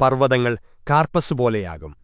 പർവതങ്ങൾ കാർപ്പസ് പോലെയാകും.